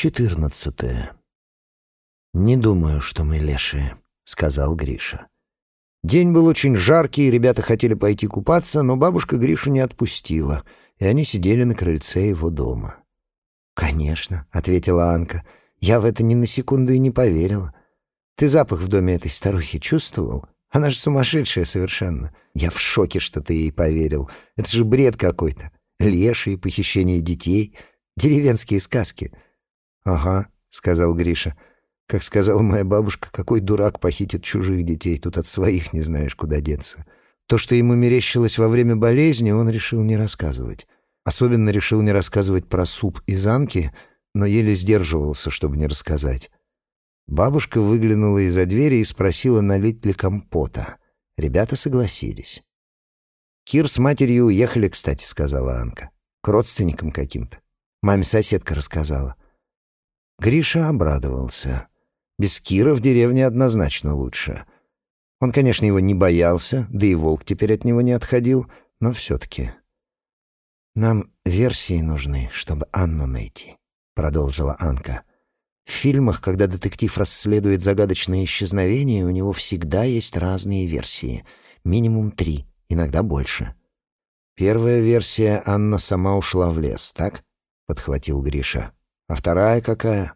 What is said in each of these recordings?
Четырнадцатое. «Не думаю, что мы лешие», — сказал Гриша. День был очень жаркий, ребята хотели пойти купаться, но бабушка Гришу не отпустила, и они сидели на крыльце его дома. «Конечно», — ответила Анка, — «я в это ни на секунду и не поверила. Ты запах в доме этой старухи чувствовал? Она же сумасшедшая совершенно. Я в шоке, что ты ей поверил. Это же бред какой-то. Лешие, похищение детей, деревенские сказки». «Ага», — сказал Гриша. «Как сказала моя бабушка, какой дурак похитит чужих детей, тут от своих не знаешь, куда деться». То, что ему мерещилось во время болезни, он решил не рассказывать. Особенно решил не рассказывать про суп из анки, но еле сдерживался, чтобы не рассказать. Бабушка выглянула из-за двери и спросила, налить ли компота. Ребята согласились. «Кир с матерью уехали, кстати», — сказала Анка. «К родственникам каким-то. Маме соседка рассказала». Гриша обрадовался. Без Кира в деревне однозначно лучше. Он, конечно, его не боялся, да и волк теперь от него не отходил, но все-таки. «Нам версии нужны, чтобы Анну найти», — продолжила Анка. «В фильмах, когда детектив расследует загадочные исчезновения, у него всегда есть разные версии. Минимум три, иногда больше». «Первая версия — Анна сама ушла в лес, так?» — подхватил Гриша. А вторая какая?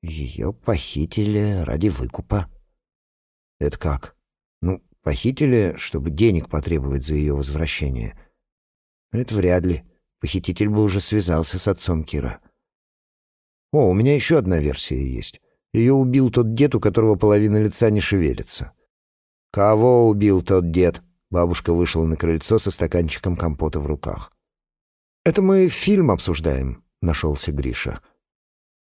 Ее похитили ради выкупа. Это как? Ну, похитили, чтобы денег потребовать за ее возвращение. Это вряд ли. Похититель бы уже связался с отцом Кира. О, у меня еще одна версия есть. Ее убил тот дед, у которого половина лица не шевелится. Кого убил тот дед? Бабушка вышла на крыльцо со стаканчиком компота в руках. Это мы фильм обсуждаем, нашелся Гриша.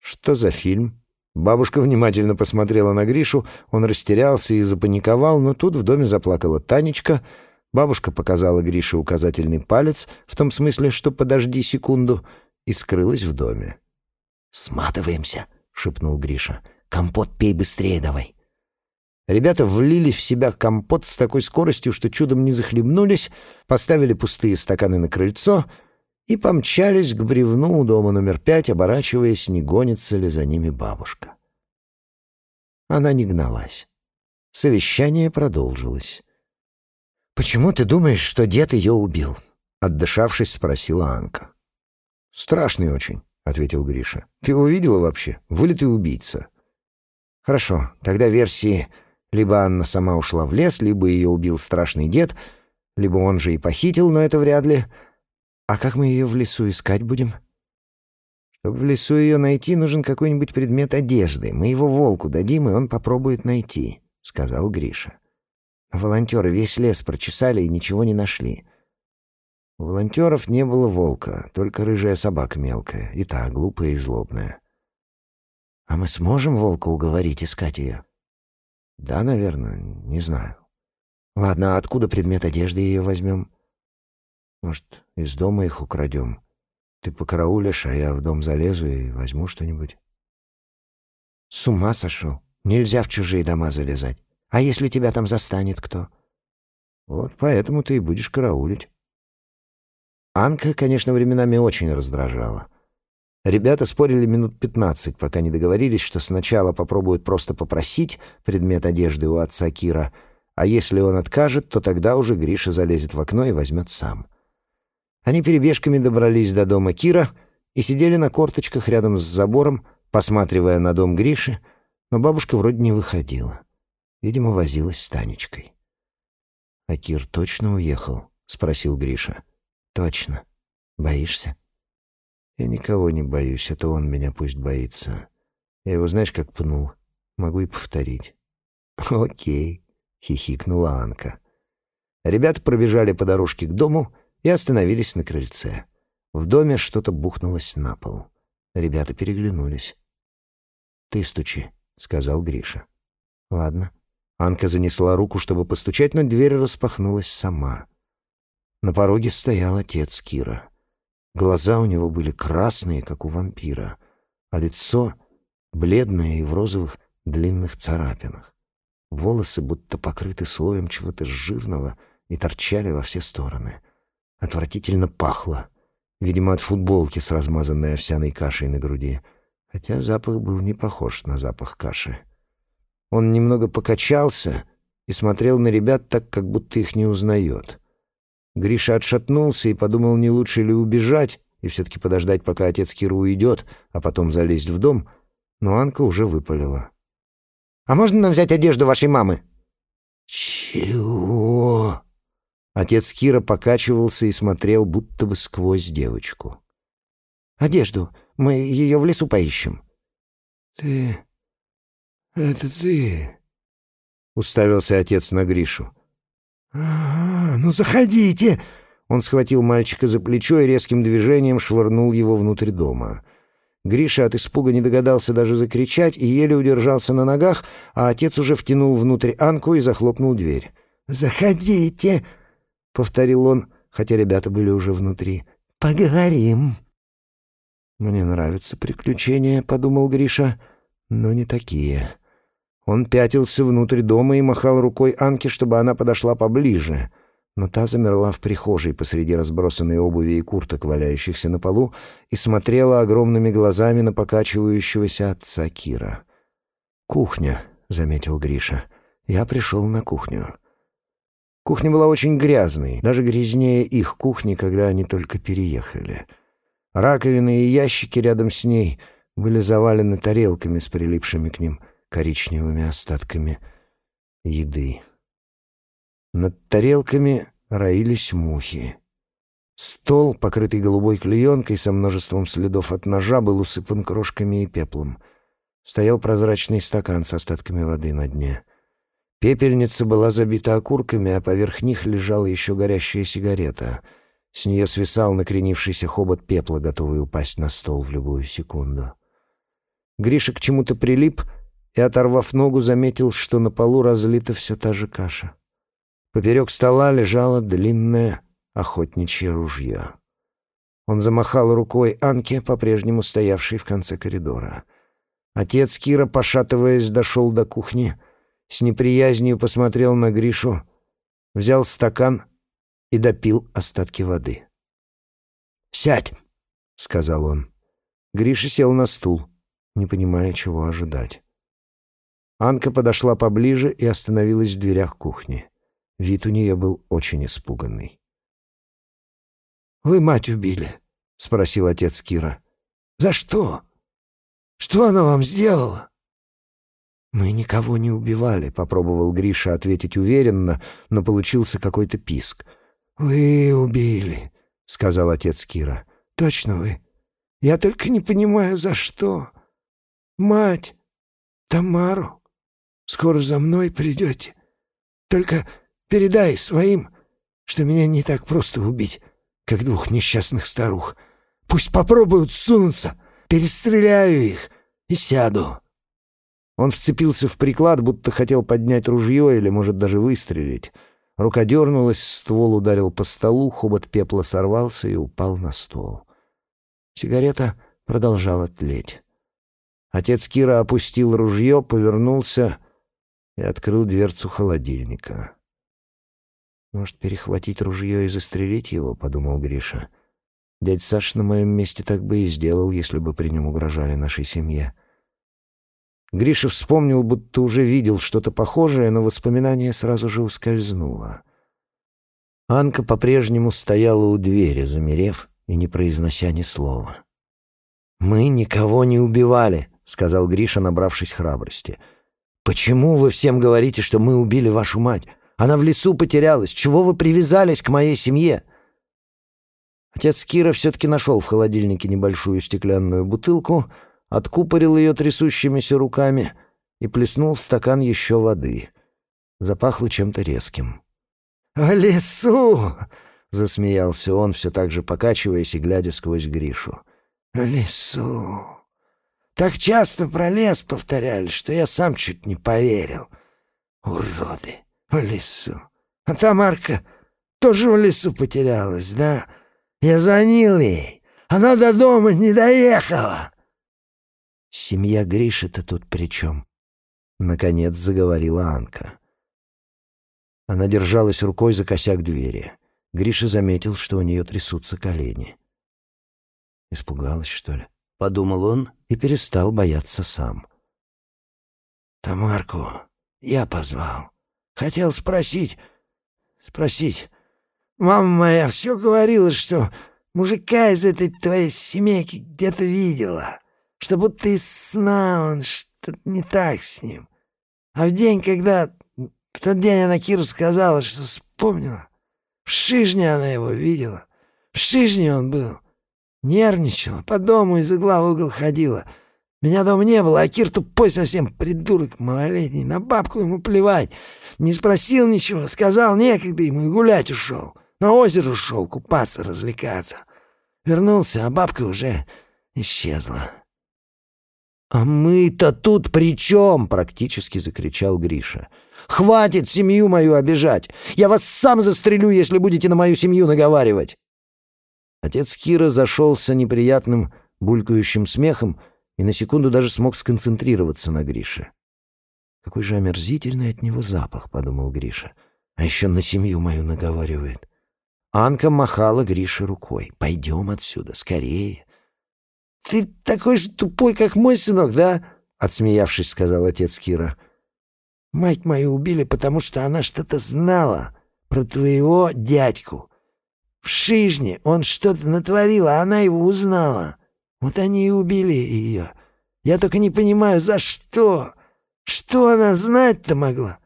«Что за фильм?» Бабушка внимательно посмотрела на Гришу, он растерялся и запаниковал, но тут в доме заплакала Танечка. Бабушка показала Грише указательный палец, в том смысле, что подожди секунду, и скрылась в доме. «Сматываемся», — шепнул Гриша. «Компот пей быстрее давай». Ребята влили в себя компот с такой скоростью, что чудом не захлебнулись, поставили пустые стаканы на крыльцо — и помчались к бревну у дома номер пять, оборачиваясь, не гонится ли за ними бабушка. Она не гналась. Совещание продолжилось. «Почему ты думаешь, что дед ее убил?» Отдышавшись, спросила Анка. «Страшный очень», — ответил Гриша. «Ты его видела вообще? Вылитый убийца». «Хорошо, тогда версии либо Анна сама ушла в лес, либо ее убил страшный дед, либо он же и похитил, но это вряд ли. «А как мы ее в лесу искать будем?» «Чтобы в лесу ее найти, нужен какой-нибудь предмет одежды. Мы его волку дадим, и он попробует найти», — сказал Гриша. волонтеры весь лес прочесали и ничего не нашли. У волонтеров не было волка, только рыжая собака мелкая, и та, глупая и злобная. «А мы сможем волка уговорить искать ее?» «Да, наверное, не знаю». «Ладно, а откуда предмет одежды ее возьмем?» Может, из дома их украдем? Ты покараулишь, а я в дом залезу и возьму что-нибудь. С ума сошел. Нельзя в чужие дома залезать. А если тебя там застанет кто? Вот поэтому ты и будешь караулить. Анка, конечно, временами очень раздражала. Ребята спорили минут пятнадцать, пока не договорились, что сначала попробуют просто попросить предмет одежды у отца Кира, а если он откажет, то тогда уже Гриша залезет в окно и возьмет сам. — они перебежками добрались до дома Кира и сидели на корточках рядом с забором, посматривая на дом Гриши, но бабушка вроде не выходила. Видимо, возилась с Танечкой. «А Кир точно уехал?» — спросил Гриша. «Точно. Боишься?» «Я никого не боюсь, это он меня пусть боится. Я его знаешь, как пнул. Могу и повторить». «Окей», — хихикнула Анка. Ребята пробежали по дорожке к дому — и остановились на крыльце. В доме что-то бухнулось на пол. Ребята переглянулись. «Ты стучи», — сказал Гриша. «Ладно». Анка занесла руку, чтобы постучать, но дверь распахнулась сама. На пороге стоял отец Кира. Глаза у него были красные, как у вампира, а лицо бледное и в розовых длинных царапинах. Волосы будто покрыты слоем чего-то жирного и торчали во все стороны. Отвратительно пахло. Видимо, от футболки с размазанной овсяной кашей на груди. хотя запах был не похож на запах каши. Он немного покачался и смотрел на ребят так, как будто их не узнает. Гриша отшатнулся и подумал, не лучше ли убежать и все-таки подождать, пока отец Кира уйдет, а потом залезть в дом, но Анка уже выпалила. «А можно нам взять одежду вашей мамы?» «Чего?» Отец Кира покачивался и смотрел, будто бы сквозь девочку. «Одежду. Мы ее в лесу поищем». «Ты... это ты...» Уставился отец на Гришу. «Ага, ну заходите!» Он схватил мальчика за плечо и резким движением швырнул его внутрь дома. Гриша от испуга не догадался даже закричать и еле удержался на ногах, а отец уже втянул внутрь Анку и захлопнул дверь. «Заходите!» — повторил он, хотя ребята были уже внутри. «Поговорим». «Мне нравятся приключения», — подумал Гриша, — «но не такие». Он пятился внутрь дома и махал рукой Анке, чтобы она подошла поближе. Но та замерла в прихожей посреди разбросанной обуви и курток, валяющихся на полу, и смотрела огромными глазами на покачивающегося отца Кира. «Кухня», — заметил Гриша. «Я пришел на кухню». Кухня была очень грязной, даже грязнее их кухни, когда они только переехали. Раковины и ящики рядом с ней были завалены тарелками с прилипшими к ним коричневыми остатками еды. Над тарелками роились мухи. Стол, покрытый голубой клеенкой со множеством следов от ножа, был усыпан крошками и пеплом. Стоял прозрачный стакан с остатками воды на дне. Пепельница была забита окурками, а поверх них лежала еще горящая сигарета. С нее свисал накренившийся хобот пепла, готовый упасть на стол в любую секунду. Гриша к чему-то прилип — и, оторвав ногу, заметил, что на полу разлита все та же каша. Поперек стола лежало длинное охотничье ружье. Он замахал рукой Анке, по-прежнему стоявшей в конце коридора. Отец Кира, пошатываясь, дошел до кухни, с неприязнью посмотрел на Гришу, взял стакан и допил остатки воды. «Сядь!» — сказал он. Гриша сел на стул, не понимая, чего ожидать. Анка подошла поближе и остановилась в дверях кухни. Вид у нее был очень испуганный. «Вы мать убили?» — спросил отец Кира. «За что? Что она вам сделала?» «Мы никого не убивали», — попробовал Гриша ответить уверенно, но получился какой-то писк. «Вы убили», — сказал отец Кира. «Точно вы. Я только не понимаю, за что. Мать, Тамару». Скоро за мной придете. Только передай своим, что меня не так просто убить, как двух несчастных старух. Пусть попробуют сунуться, перестреляю их и сяду». Он вцепился в приклад, будто хотел поднять ружье или, может, даже выстрелить. Рука дернулась, ствол ударил по столу, хобот пепла сорвался и упал на стол. Сигарета продолжала тлеть. Отец Кира опустил ружье, повернулся и открыл дверцу холодильника. «Может, перехватить ружье и застрелить его?» — подумал Гриша. «Дядь Саш на моем месте так бы и сделал, если бы при нем угрожали нашей семье». Гриша вспомнил, будто уже видел что-то похожее, но воспоминание сразу же ускользнуло. Анка по-прежнему стояла у двери, замерев и не произнося ни слова. «Мы никого не убивали», — сказал Гриша, набравшись храбрости. «Почему вы всем говорите, что мы убили вашу мать? Она в лесу потерялась. Чего вы привязались к моей семье?» Отец Кира все-таки нашел в холодильнике небольшую стеклянную бутылку, откупорил ее трясущимися руками и плеснул в стакан еще воды. Запахло чем-то резким. «В лесу!» — засмеялся он, все так же покачиваясь и глядя сквозь Гришу. «В лесу!» Так часто про лес повторяли, что я сам чуть не поверил. Уроды в лесу. А Тамарка тоже в лесу потерялась, да? Я звонил ей. Она до дома не доехала. Семья Гриши-то тут при чем? Наконец заговорила Анка. Она держалась рукой за косяк двери. Гриша заметил, что у нее трясутся колени. «Испугалась, что ли?» — подумал он и перестал бояться сам. «Тамарку я позвал. Хотел спросить... Спросить. Мама моя все говорила, что мужика из этой твоей семейки где-то видела, что будто из сна он что-то не так с ним. А в день, когда... В тот день она Киру сказала, что вспомнила. В Шижне она его видела. В Шижне он был. Нервничала, по дому из угла в угол ходила. Меня дома не было, а Кир тупой совсем придурок малолетний. На бабку ему плевать. Не спросил ничего, сказал некогда ему и гулять ушел. На озеро ушел купаться, развлекаться. Вернулся, а бабка уже исчезла. «А мы-то тут при чем?» — практически закричал Гриша. «Хватит семью мою обижать! Я вас сам застрелю, если будете на мою семью наговаривать!» Отец Кира зашелся неприятным булькающим смехом и на секунду даже смог сконцентрироваться на Грише. «Какой же омерзительный от него запах», — подумал Гриша. «А еще на семью мою наговаривает». Анка махала Грише рукой. «Пойдем отсюда, скорее». «Ты такой же тупой, как мой сынок, да?» — отсмеявшись, сказал отец Кира. «Мать мою убили, потому что она что-то знала про твоего дядьку. В Шижне он что-то натворил, а она его узнала. Вот они и убили ее. Я только не понимаю, за что? Что она знать-то могла?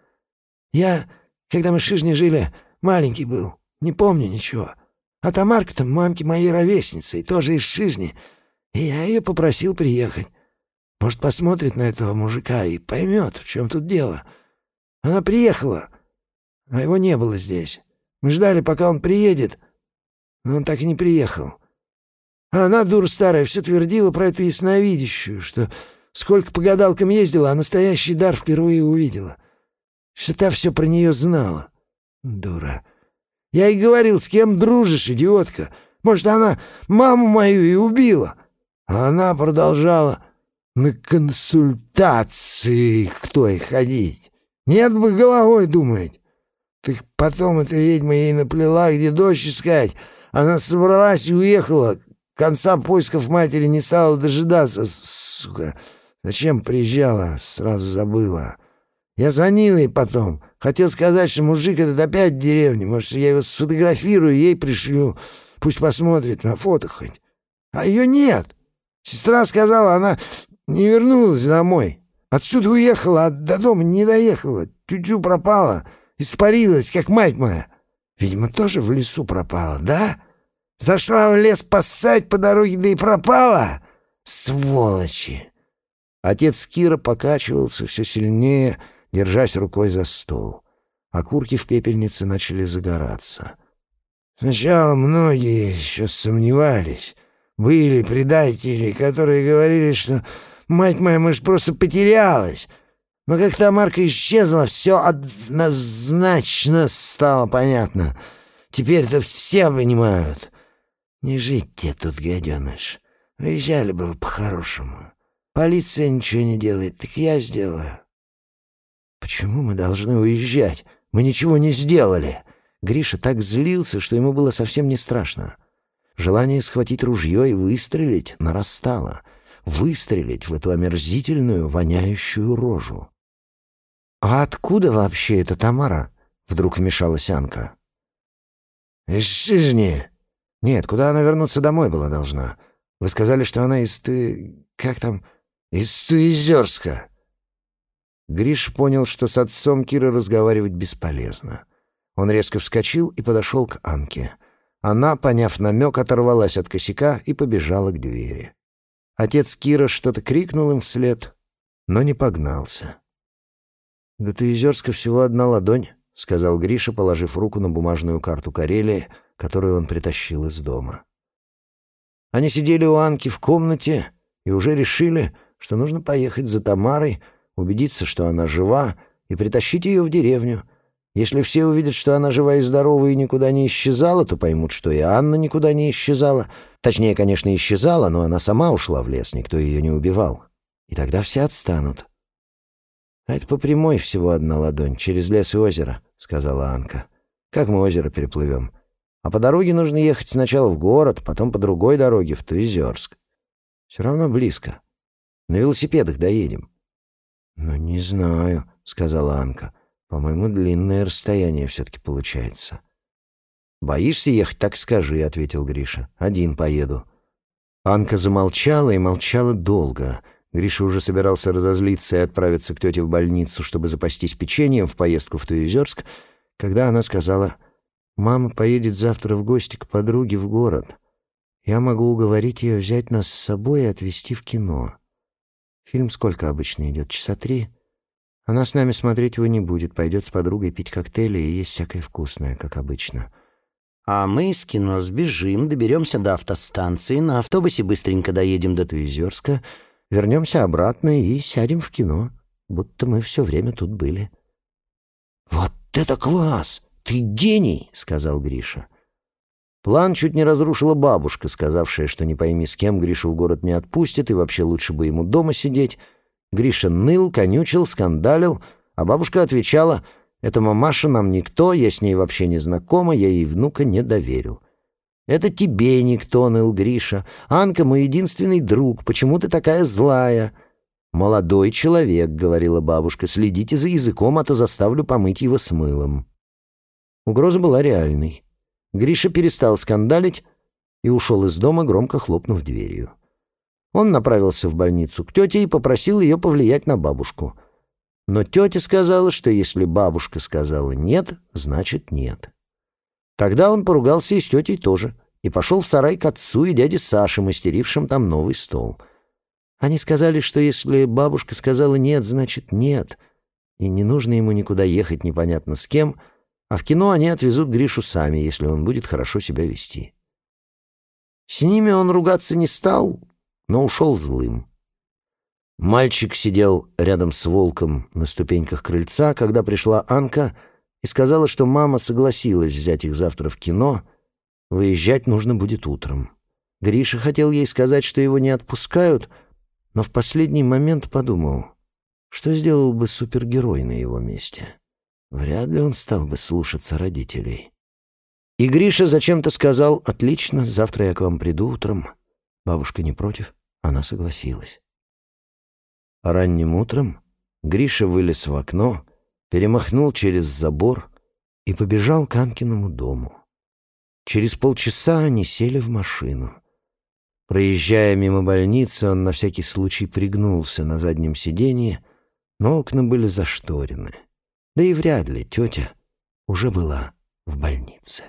Я, когда мы в Шижне жили, маленький был, не помню ничего. А Тамарка-то мамки моей ровесницы, тоже из Шижни. Я ее попросил приехать. Может, посмотрит на этого мужика и поймет, в чем тут дело. Она приехала, а его не было здесь. Мы ждали, пока он приедет, но он так и не приехал. А она, дура старая, все твердила про эту ясновидящую, что сколько по гадалкам ездила, а настоящий дар впервые увидела. Что та все про нее знала. Дура. Я и говорил, с кем дружишь, идиотка. Может, она маму мою и убила. Она продолжала на консультации к той ходить. Нет бы головой думать. Так потом эта ведьма ей наплела, где дождь искать. Она собралась и уехала, Конца поисков матери не стала дожидаться, сука. Зачем приезжала, сразу забыла. Я звонил ей потом. Хотел сказать, что мужик этот опять в деревне. Может, я его сфотографирую, ей пришлю. Пусть посмотрит на фото хоть. А ее нет. Сестра сказала, она не вернулась домой. Отсюда уехала, а до дома не доехала. Тютю пропала. Испарилась, как мать моя. Видимо, тоже в лесу пропала, да?» Зашла в лес поссать по дороге, да и пропала. Сволочи!» Отец Кира покачивался все сильнее, держась рукой за стол. Окурки в пепельнице начали загораться. Сначала многие еще сомневались. Были предатели, которые говорили, что мать моя, может, просто потерялась. Но как Тамарка исчезла, все однозначно стало понятно. Теперь-то все понимают. Не жить тебе тут, гаденыш. Выезжали бы по-хорошему. Полиция ничего не делает, так я сделаю. Почему мы должны уезжать? Мы ничего не сделали. Гриша так злился, что ему было совсем не страшно. Желание схватить ружье и выстрелить нарастало. Выстрелить в эту омерзительную, воняющую рожу. «А откуда вообще эта Тамара?» — вдруг вмешалась Анка. «Из Шижни!» «Нет, куда она вернуться домой была должна? Вы сказали, что она из ты... как там? Из Туизерска!» Гриш понял, что с отцом Кира разговаривать бесполезно. Он резко вскочил и подошел к Анке. Она, поняв намек, оторвалась от косяка и побежала к двери. Отец Кира что-то крикнул им вслед, но не погнался. «До Туизерска всего одна ладонь», — сказал Гриша, положив руку на бумажную карту Карелии, которую он притащил из дома. Они сидели у Анки в комнате и уже решили, что нужно поехать за Тамарой, убедиться, что она жива, и притащить ее в деревню. Если все увидят, что она жива и здорова и никуда не исчезала, то поймут, что и Анна никуда не исчезала. Точнее, конечно, исчезала, но она сама ушла в лес, никто ее не убивал. И тогда все отстанут. «А это по прямой всего одна ладонь, через лес и озеро», — сказала Анка. «Как мы озеро переплывем? А по дороге нужно ехать сначала в город, потом по другой дороге в Туизерск. Все равно близко. На велосипедах доедем». «Ну, не знаю», — сказала Анка. «По-моему, длинное расстояние все-таки получается». «Боишься ехать, так скажи», — ответил Гриша. «Один поеду». Анка замолчала и молчала долго. Гриша уже собирался разозлиться и отправиться к тете в больницу, чтобы запастись печеньем в поездку в Туизерск, когда она сказала, «Мама поедет завтра в гости к подруге в город. Я могу уговорить ее взять нас с собой и отвезти в кино. Фильм сколько обычно идет? Часа три? Она с нами смотреть его не будет, пойдет с подругой пить коктейли и есть всякое вкусное, как обычно». А мы из кино сбежим, доберемся до автостанции, на автобусе быстренько доедем до Туизерска, вернемся обратно и сядем в кино, будто мы все время тут были. «Вот это класс! Ты гений!» — сказал Гриша. План чуть не разрушила бабушка, сказавшая, что не пойми с кем Гришу в город не отпустят, и вообще лучше бы ему дома сидеть. Гриша ныл, конючил, скандалил, а бабушка отвечала — эта мамаша нам никто, я с ней вообще не знакома, я ей внука не доверю. Это тебе никто, ныл Гриша. Анка мой единственный друг, почему ты такая злая? Молодой человек, говорила бабушка, следите за языком, а то заставлю помыть его с мылом. Угроза была реальной. Гриша перестал скандалить и ушел из дома, громко хлопнув дверью. Он направился в больницу к тете и попросил ее повлиять на бабушку — но тетя сказала, что если бабушка сказала «нет», значит «нет». Тогда он поругался и с тетей тоже, и пошел в сарай к отцу и дяде Саше, мастерившим там новый стол. Они сказали, что если бабушка сказала «нет», значит «нет», и не нужно ему никуда ехать непонятно с кем, а в кино они отвезут Гришу сами, если он будет хорошо себя вести. С ними он ругаться не стал, но ушел злым. Мальчик сидел рядом с волком на ступеньках крыльца, когда пришла Анка и сказала, что мама согласилась взять их завтра в кино. Выезжать нужно будет утром. Гриша хотел ей сказать, что его не отпускают, но в последний момент подумал, что сделал бы супергерой на его месте. Вряд ли он стал бы слушаться родителей. И Гриша зачем-то сказал, «Отлично, завтра я к вам приду утром». Бабушка не против, она согласилась. Ранним утром Гриша вылез в окно, перемахнул через забор и побежал к Анкиному дому. Через полчаса они сели в машину. Проезжая мимо больницы, он на всякий случай пригнулся на заднем сиденье, но окна были зашторены. Да и вряд ли тетя уже была в больнице.